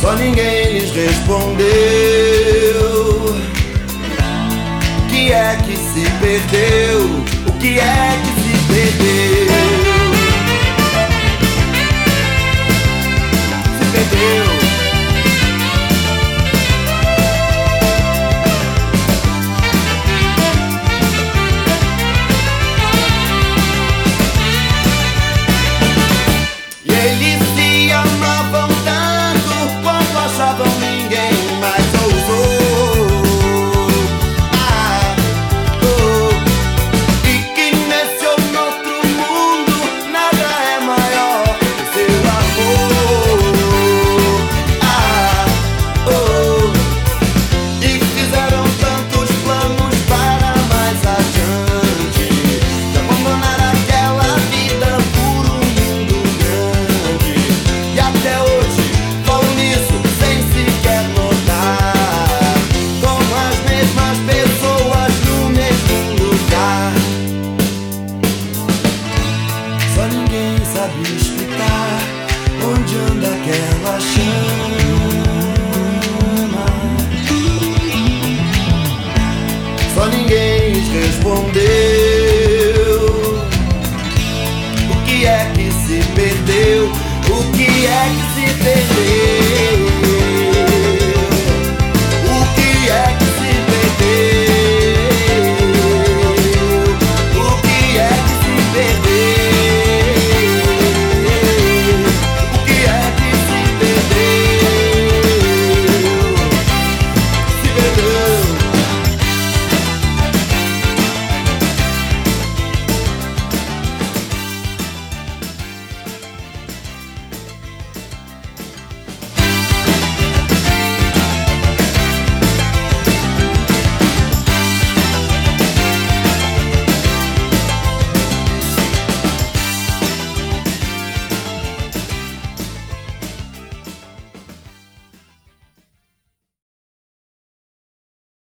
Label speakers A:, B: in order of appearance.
A: Só ninguém lhes respondeu. O que é que se perdeu? O que é ninguém sabe explicar onde anda aquela chama só ninguém respondeu. O que é que se perdeu? O que é que se perdeu?